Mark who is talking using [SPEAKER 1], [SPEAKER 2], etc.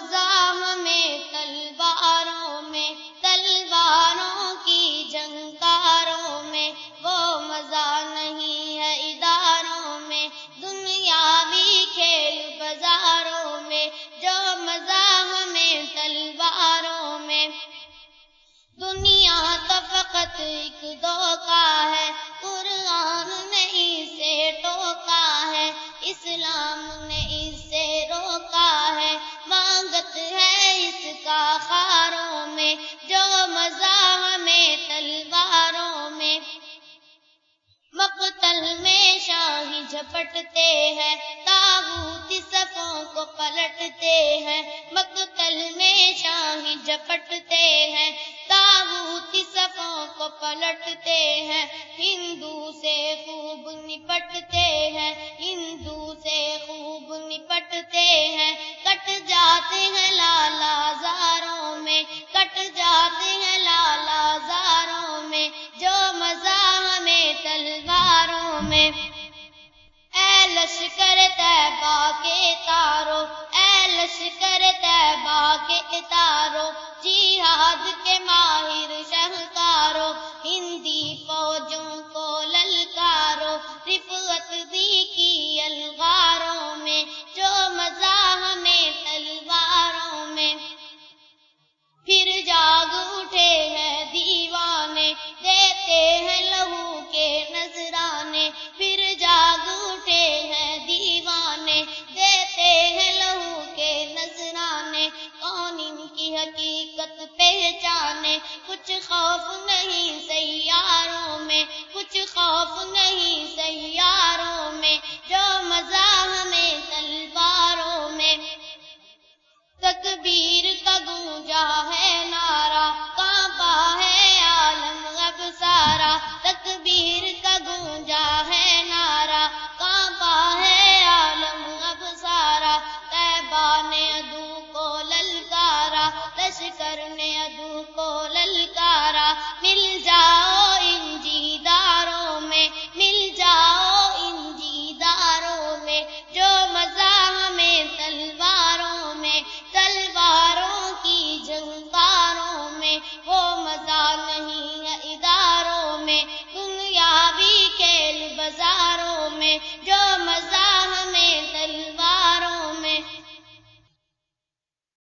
[SPEAKER 1] مزہ میں، تلواروں میں، تلواروں کی جنکاروں میں، وہ مزہ نہیں ہے اداروں میں، دنیاوی کھیل بازاروں میں، جو مزہ ہمیں تلواروں میں۔ دنیا کا خاروں میں، جو مزہ ہمیں تلواروں میں۔ مقتل میں شاہی جھپٹتے ہیں تابوت صفوں کو پلٹتے ہیں۔ مقتل میں شاہی جھپٹتے ہیں تابوت صفوں کو پلٹتے ہیں۔ ہندو سے خوب نپٹتے ہیں، ہندو سے خوب نپٹتے ہیں۔ کٹ جاتے ہیں تلواروں میں۔ اے لشکر تیبا کے تارو اے لشکر تیبا کے تارو پہچانے بازاروں میں جو مزہ